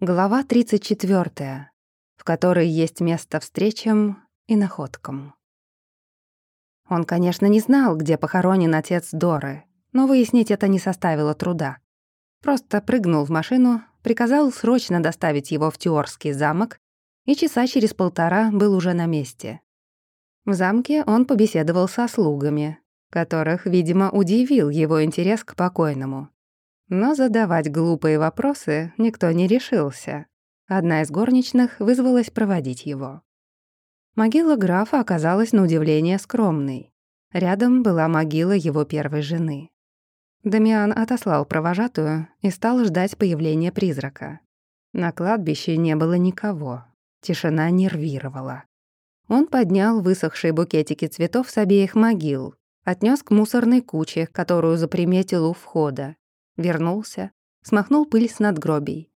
Глава 34, в которой есть место встречам и находкам. Он, конечно, не знал, где похоронен отец Доры, но выяснить это не составило труда. Просто прыгнул в машину, приказал срочно доставить его в Тюорский замок и часа через полтора был уже на месте. В замке он побеседовал со слугами, которых, видимо, удивил его интерес к покойному. Но задавать глупые вопросы никто не решился. Одна из горничных вызвалась проводить его. Могила графа оказалась на удивление скромной. Рядом была могила его первой жены. Дамиан отослал провожатую и стал ждать появления призрака. На кладбище не было никого. Тишина нервировала. Он поднял высохшие букетики цветов с обеих могил, отнес к мусорной куче, которую заприметил у входа, вернулся, смахнул пыль с надгробий.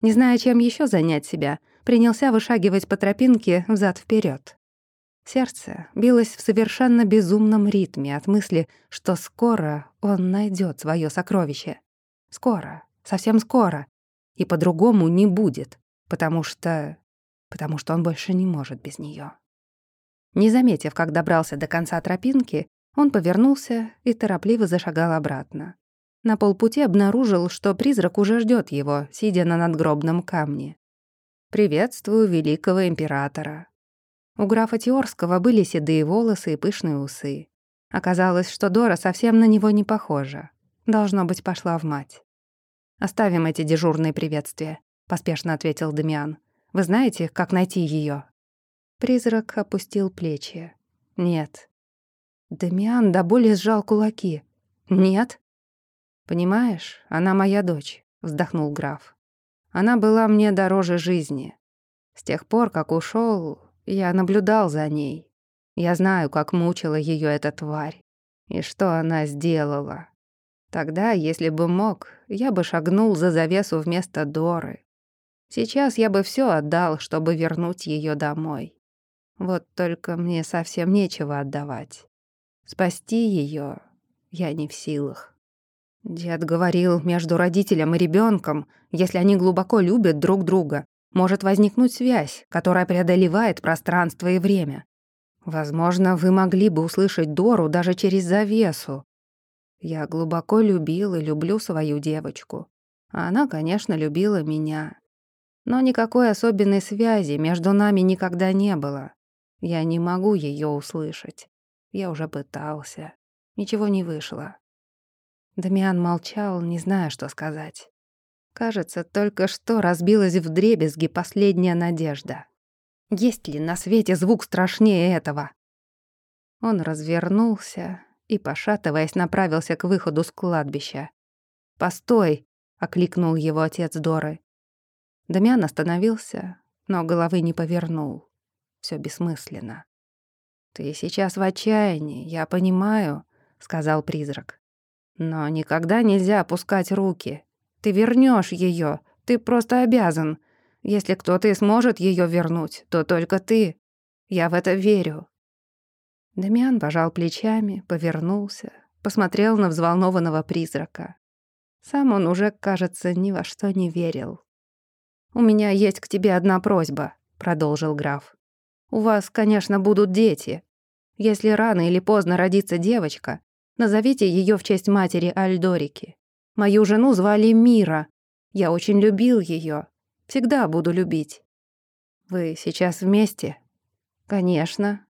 Не зная, чем еще занять себя, принялся вышагивать по тропинке взад вперед. Сердце билось в совершенно безумном ритме от мысли, что скоро он найдет свое сокровище. Скоро, совсем скоро. И по-другому не будет, потому что... потому что он больше не может без нее. Не заметив, как добрался до конца тропинки, он повернулся и торопливо зашагал обратно. На полпути обнаружил, что призрак уже ждет его, сидя на надгробном камне. «Приветствую великого императора». У графа Теорского были седые волосы и пышные усы. Оказалось, что Дора совсем на него не похожа. Должно быть, пошла в мать. «Оставим эти дежурные приветствия», — поспешно ответил Дамиан. «Вы знаете, как найти ее? Призрак опустил плечи. «Нет». Дамиан до боли сжал кулаки. «Нет?» «Понимаешь, она моя дочь», — вздохнул граф. «Она была мне дороже жизни. С тех пор, как ушел, я наблюдал за ней. Я знаю, как мучила ее эта тварь и что она сделала. Тогда, если бы мог, я бы шагнул за завесу вместо Доры. Сейчас я бы все отдал, чтобы вернуть ее домой. Вот только мне совсем нечего отдавать. Спасти ее я не в силах. Дед говорил, между родителем и ребенком, если они глубоко любят друг друга, может возникнуть связь, которая преодолевает пространство и время. Возможно, вы могли бы услышать Дору даже через завесу. Я глубоко любил и люблю свою девочку. Она, конечно, любила меня. Но никакой особенной связи между нами никогда не было. Я не могу ее услышать. Я уже пытался. Ничего не вышло. Дамиан молчал, не зная, что сказать. Кажется, только что разбилась в дребезги последняя надежда. Есть ли на свете звук страшнее этого? Он развернулся и, пошатываясь, направился к выходу с кладбища. «Постой!» — окликнул его отец Доры. Дамиан остановился, но головы не повернул. Все бессмысленно. «Ты сейчас в отчаянии, я понимаю», — сказал призрак. Но никогда нельзя опускать руки. Ты вернешь ее, ты просто обязан. Если кто-то и сможет ее вернуть, то только ты. Я в это верю». Дамиан пожал плечами, повернулся, посмотрел на взволнованного призрака. Сам он уже, кажется, ни во что не верил. «У меня есть к тебе одна просьба», — продолжил граф. «У вас, конечно, будут дети. Если рано или поздно родится девочка, Назовите ее в честь матери Альдорики. Мою жену звали Мира. Я очень любил ее. Всегда буду любить. Вы сейчас вместе? Конечно.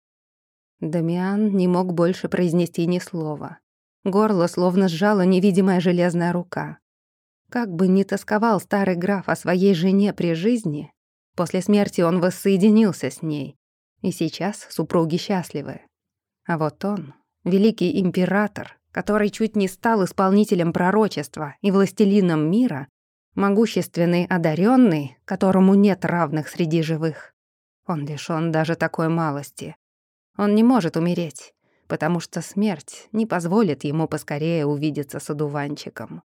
Дамиан не мог больше произнести ни слова. Горло словно сжала невидимая железная рука. Как бы ни тосковал старый граф о своей жене при жизни, после смерти он воссоединился с ней. И сейчас супруги счастливы. А вот он великий император, который чуть не стал исполнителем пророчества и властелином мира, могущественный одаренный, которому нет равных среди живых. Он лишён даже такой малости. Он не может умереть, потому что смерть не позволит ему поскорее увидеться с одуванчиком.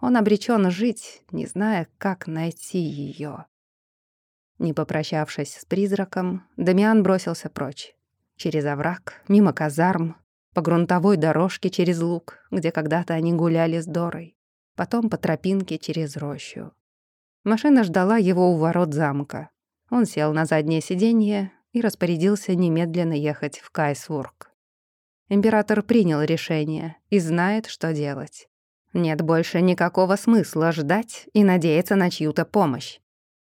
Он обречён жить, не зная, как найти её. Не попрощавшись с призраком, Дамиан бросился прочь. Через овраг, мимо казарм, по грунтовой дорожке через луг, где когда-то они гуляли с Дорой, потом по тропинке через рощу. Машина ждала его у ворот замка. Он сел на заднее сиденье и распорядился немедленно ехать в Кайсворк. Император принял решение и знает, что делать. Нет больше никакого смысла ждать и надеяться на чью-то помощь.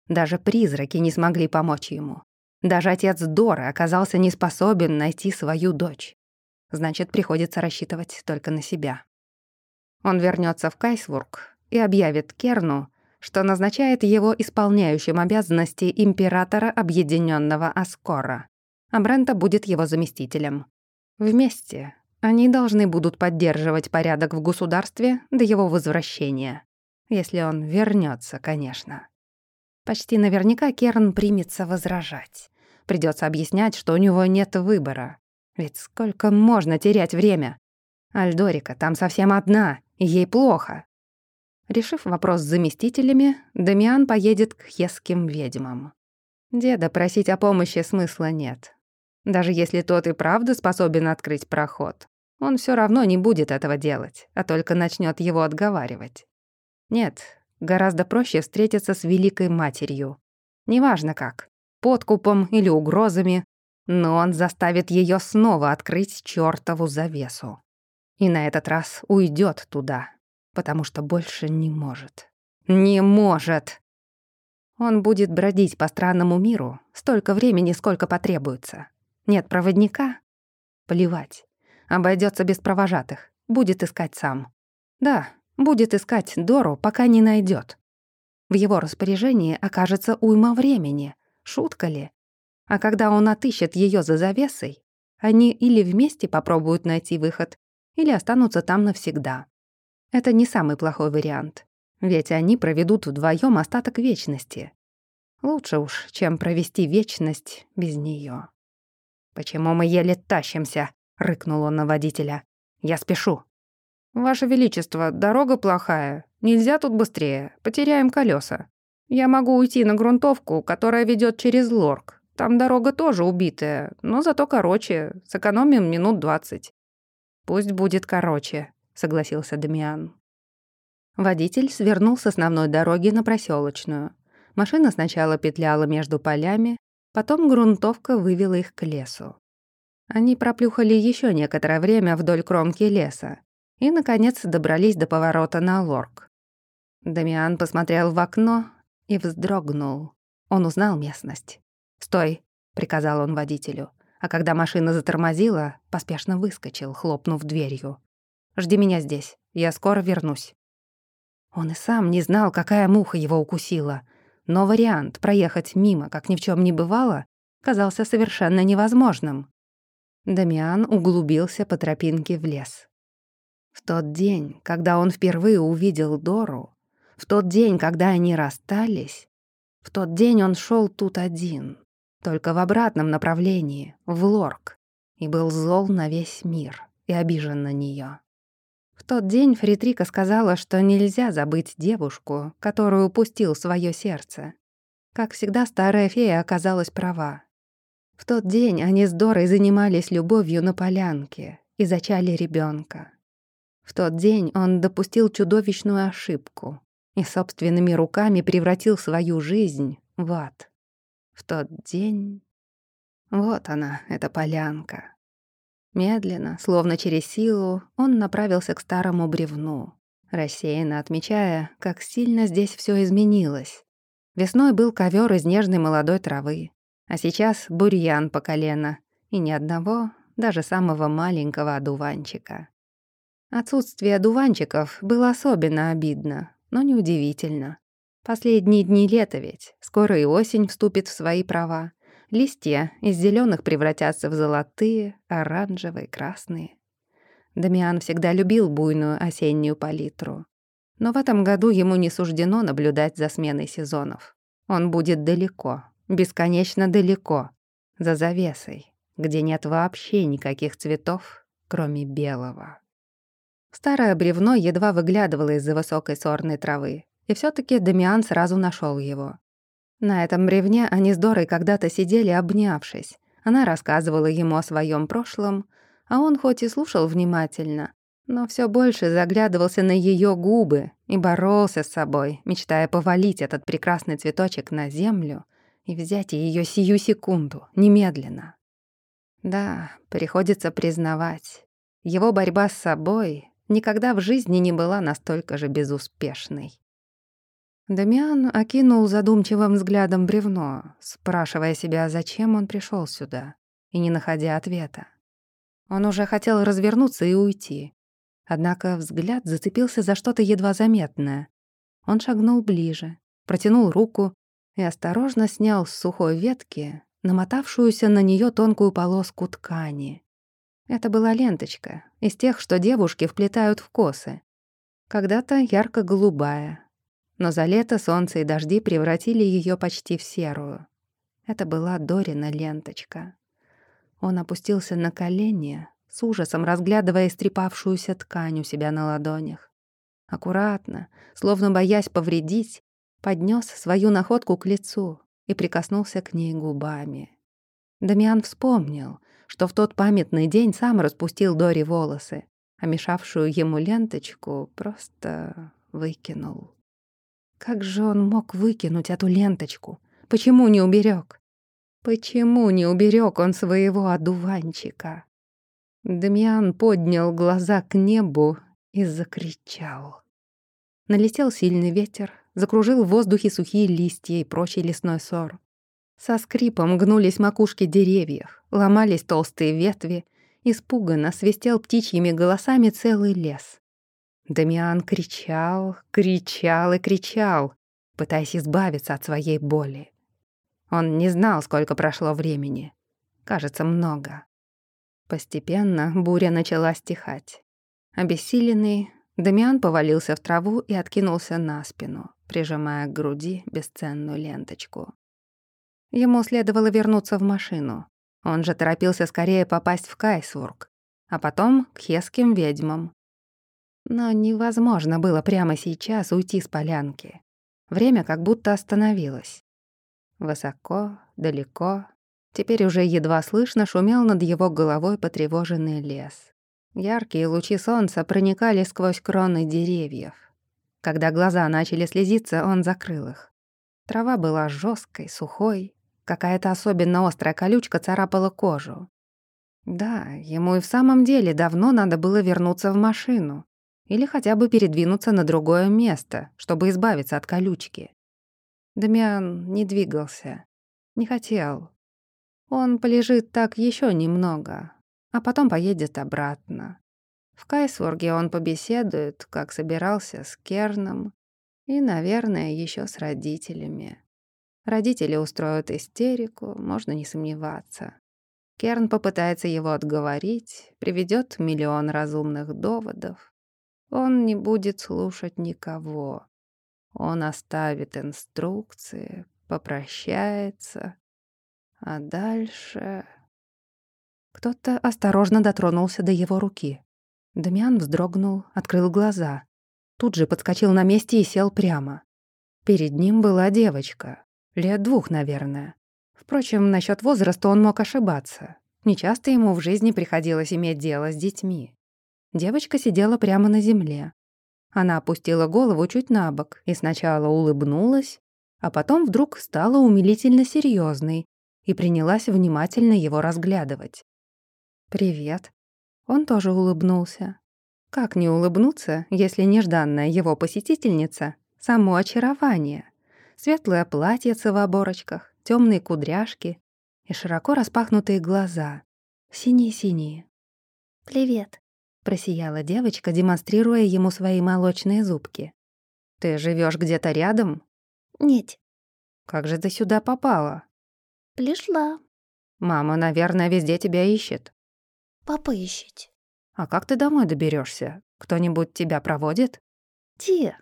Даже призраки не смогли помочь ему. Даже отец Доры оказался не способен найти свою дочь. Значит, приходится рассчитывать только на себя. Он вернется в Кайсворк и объявит Керну, что назначает его исполняющим обязанности императора Объединенного Аскора, а Брента будет его заместителем. Вместе они должны будут поддерживать порядок в государстве до его возвращения. Если он вернется, конечно. Почти наверняка Керн примется возражать. Придется объяснять, что у него нет выбора. Ведь сколько можно терять время? Альдорика там совсем одна, и ей плохо. Решив вопрос с заместителями, Дамиан поедет к хесским ведьмам. Деда просить о помощи смысла нет. Даже если тот и правда способен открыть проход, он все равно не будет этого делать, а только начнет его отговаривать. Нет, гораздо проще встретиться с Великой Матерью. Неважно как, подкупом или угрозами, но он заставит ее снова открыть чёртову завесу. И на этот раз уйдет туда, потому что больше не может. Не может! Он будет бродить по странному миру столько времени, сколько потребуется. Нет проводника? Плевать. Обойдется без провожатых. Будет искать сам. Да, будет искать Дору, пока не найдет. В его распоряжении окажется уйма времени. Шутка ли? А когда он отыщет ее за завесой, они или вместе попробуют найти выход, или останутся там навсегда. Это не самый плохой вариант, ведь они проведут вдвоем остаток вечности. Лучше уж, чем провести вечность без нее. «Почему мы еле тащимся?» — рыкнул он на водителя. «Я спешу». «Ваше Величество, дорога плохая. Нельзя тут быстрее. Потеряем колеса. Я могу уйти на грунтовку, которая ведет через Лорк. Там дорога тоже убитая, но зато короче. Сэкономим минут двадцать». «Пусть будет короче», — согласился Дамиан. Водитель свернул с основной дороги на проселочную. Машина сначала петляла между полями, потом грунтовка вывела их к лесу. Они проплюхали еще некоторое время вдоль кромки леса и, наконец, добрались до поворота на лорк. Дамиан посмотрел в окно и вздрогнул. Он узнал местность. «Стой!» — приказал он водителю. А когда машина затормозила, поспешно выскочил, хлопнув дверью. «Жди меня здесь, я скоро вернусь». Он и сам не знал, какая муха его укусила, но вариант проехать мимо, как ни в чем не бывало, казался совершенно невозможным. Дамиан углубился по тропинке в лес. В тот день, когда он впервые увидел Дору, в тот день, когда они расстались, в тот день он шел тут один, только в обратном направлении, в Лорк, и был зол на весь мир и обижен на нее. В тот день Фритрика сказала, что нельзя забыть девушку, которую упустил свое сердце. Как всегда, старая фея оказалась права. В тот день они с Дорой занимались любовью на полянке и зачали ребенка. В тот день он допустил чудовищную ошибку и собственными руками превратил свою жизнь в ад. В тот день... Вот она, эта полянка. Медленно, словно через силу, он направился к старому бревну, рассеянно отмечая, как сильно здесь все изменилось. Весной был ковер из нежной молодой травы, а сейчас бурьян по колено, и ни одного, даже самого маленького одуванчика. Отсутствие одуванчиков было особенно обидно, но неудивительно. Последние дни лета ведь, скоро и осень вступит в свои права. Листья из зеленых превратятся в золотые, оранжевые, красные. Дамиан всегда любил буйную осеннюю палитру. Но в этом году ему не суждено наблюдать за сменой сезонов. Он будет далеко, бесконечно далеко, за завесой, где нет вообще никаких цветов, кроме белого. Старое бревно едва выглядывало из-за высокой сорной травы, и все таки Дамиан сразу нашел его. На этом бревне они с Дорой когда-то сидели, обнявшись. Она рассказывала ему о своем прошлом, а он хоть и слушал внимательно, но все больше заглядывался на ее губы и боролся с собой, мечтая повалить этот прекрасный цветочек на землю и взять ее сию секунду, немедленно. Да, приходится признавать, его борьба с собой никогда в жизни не была настолько же безуспешной. Дамиан окинул задумчивым взглядом бревно, спрашивая себя, зачем он пришел сюда, и не находя ответа. Он уже хотел развернуться и уйти. Однако взгляд зацепился за что-то едва заметное. Он шагнул ближе, протянул руку и осторожно снял с сухой ветки намотавшуюся на нее тонкую полоску ткани. Это была ленточка, из тех, что девушки вплетают в косы. Когда-то ярко-голубая, но за лето солнце и дожди превратили ее почти в серую. Это была Дорина ленточка. Он опустился на колени, с ужасом разглядывая истрепавшуюся ткань у себя на ладонях. Аккуратно, словно боясь повредить, поднес свою находку к лицу и прикоснулся к ней губами. Дамиан вспомнил, что в тот памятный день сам распустил Дори волосы, а мешавшую ему ленточку просто выкинул. Как же он мог выкинуть эту ленточку? Почему не уберег? Почему не уберег он своего одуванчика? Дамиан поднял глаза к небу и закричал. Налетел сильный ветер, закружил в воздухе сухие листья и прочий лесной сор. Со скрипом гнулись макушки деревьев, ломались толстые ветви, испуганно свистел птичьими голосами целый лес. Дамиан кричал, кричал и кричал, пытаясь избавиться от своей боли. Он не знал, сколько прошло времени. Кажется, много. Постепенно буря начала стихать. Обессиленный, Дамиан повалился в траву и откинулся на спину, прижимая к груди бесценную ленточку. Ему следовало вернуться в машину. Он же торопился скорее попасть в Кайсвург, а потом к хеским ведьмам. Но невозможно было прямо сейчас уйти с полянки. Время как будто остановилось. Высоко, далеко, теперь уже едва слышно шумел над его головой потревоженный лес. Яркие лучи солнца проникали сквозь кроны деревьев. Когда глаза начали слезиться, он закрыл их. Трава была жесткой, сухой, какая-то особенно острая колючка царапала кожу. Да, ему и в самом деле давно надо было вернуться в машину или хотя бы передвинуться на другое место, чтобы избавиться от колючки. Дамиан не двигался, не хотел. Он полежит так еще немного, а потом поедет обратно. В Кайсворге он побеседует, как собирался, с Керном и, наверное, еще с родителями. Родители устроят истерику, можно не сомневаться. Керн попытается его отговорить, приведет миллион разумных доводов. Он не будет слушать никого. Он оставит инструкции, попрощается. А дальше... Кто-то осторожно дотронулся до его руки. Дамиан вздрогнул, открыл глаза. Тут же подскочил на месте и сел прямо. Перед ним была девочка. Лет двух, наверное. Впрочем, насчет возраста он мог ошибаться. Нечасто ему в жизни приходилось иметь дело с детьми. Девочка сидела прямо на земле. Она опустила голову чуть на бок и сначала улыбнулась, а потом вдруг стала умилительно серьезной и принялась внимательно его разглядывать. «Привет». Он тоже улыбнулся. Как не улыбнуться, если нежданная его посетительница — само очарование? Светлое платьице в оборочках, темные кудряшки и широко распахнутые глаза. Синие-синие. «Привет», — просияла девочка, демонстрируя ему свои молочные зубки. «Ты живешь где-то рядом?» «Нет». «Как же ты сюда попала?» «Пришла». «Мама, наверное, везде тебя ищет». Папа ищет. А как ты домой доберешься? Кто-нибудь тебя проводит? Те.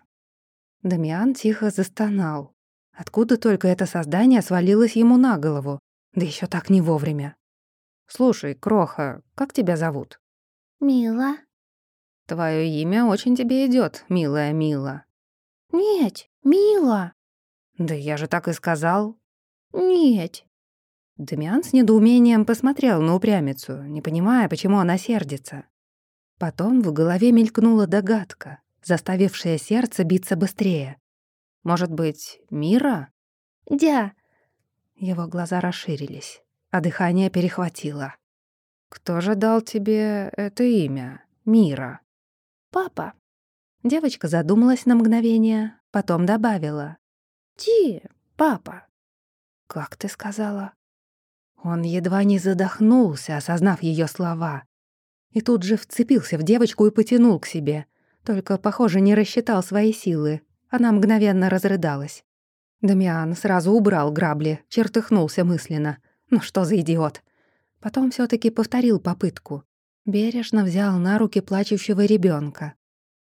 Дамиан тихо застонал. Откуда только это создание свалилось ему на голову? Да еще так не вовремя. Слушай, Кроха, как тебя зовут? Мила. Твое имя очень тебе идет, милая Мила. Нет, Мила. Да я же так и сказал. Нет. Дамиан с недоумением посмотрел на упрямицу, не понимая, почему она сердится. Потом в голове мелькнула догадка, заставившая сердце биться быстрее. Может быть, Мира? Дя. Его глаза расширились, а дыхание перехватило. «Кто же дал тебе это имя, Мира?» Папа. Девочка задумалась на мгновение, потом добавила. Ти, папа. «Как ты сказала?» Он едва не задохнулся, осознав ее слова. И тут же вцепился в девочку и потянул к себе. Только, похоже, не рассчитал свои силы. Она мгновенно разрыдалась. Дамиан сразу убрал грабли, чертыхнулся мысленно. Ну что за идиот? Потом все таки повторил попытку. Бережно взял на руки плачущего ребенка,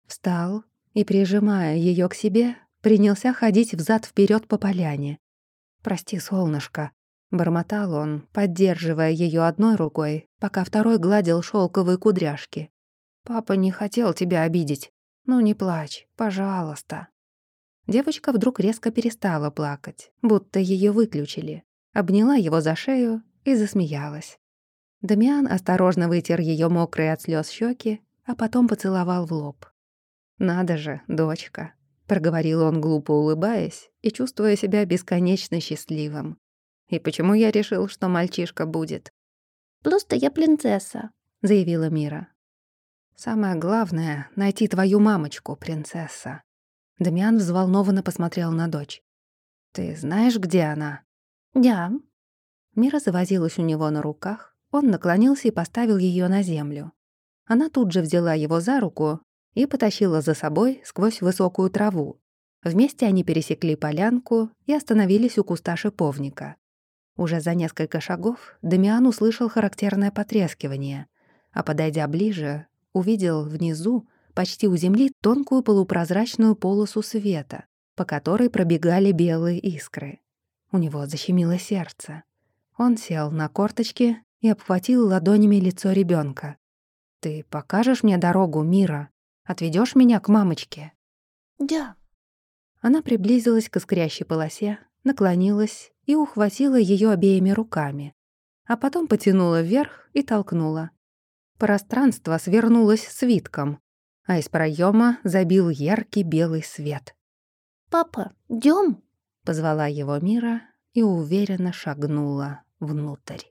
Встал и, прижимая ее к себе, принялся ходить взад вперед по поляне. «Прости, солнышко», — бормотал он, поддерживая ее одной рукой, пока второй гладил шелковые кудряшки. «Папа не хотел тебя обидеть. Ну не плачь, пожалуйста». Девочка вдруг резко перестала плакать, будто ее выключили, обняла его за шею и засмеялась. Дамиан осторожно вытер ее мокрые от слез щеки, а потом поцеловал в лоб. «Надо же, дочка», — проговорил он, глупо улыбаясь и чувствуя себя бесконечно счастливым. «И почему я решил, что мальчишка будет?» «Просто я принцесса», — заявила Мира. «Самое главное — найти твою мамочку, принцесса». Дамиан взволнованно посмотрел на дочь. «Ты знаешь, где она?» «Я». Мира завозилась у него на руках, он наклонился и поставил ее на землю. Она тут же взяла его за руку и потащила за собой сквозь высокую траву. Вместе они пересекли полянку и остановились у куста шиповника. Уже за несколько шагов Дамиан услышал характерное потрескивание, а, подойдя ближе, увидел внизу почти у земли тонкую полупрозрачную полосу света, по которой пробегали белые искры. У него защемило сердце. Он сел на корточки и обхватил ладонями лицо ребенка. «Ты покажешь мне дорогу, Мира? Отведешь меня к мамочке?» «Да». Она приблизилась к искрящей полосе, наклонилась и ухватила ее обеими руками, а потом потянула вверх и толкнула. Пространство свернулось свитком, а из проема забил яркий белый свет. «Папа, идём?» — позвала его Мира и уверенно шагнула внутрь.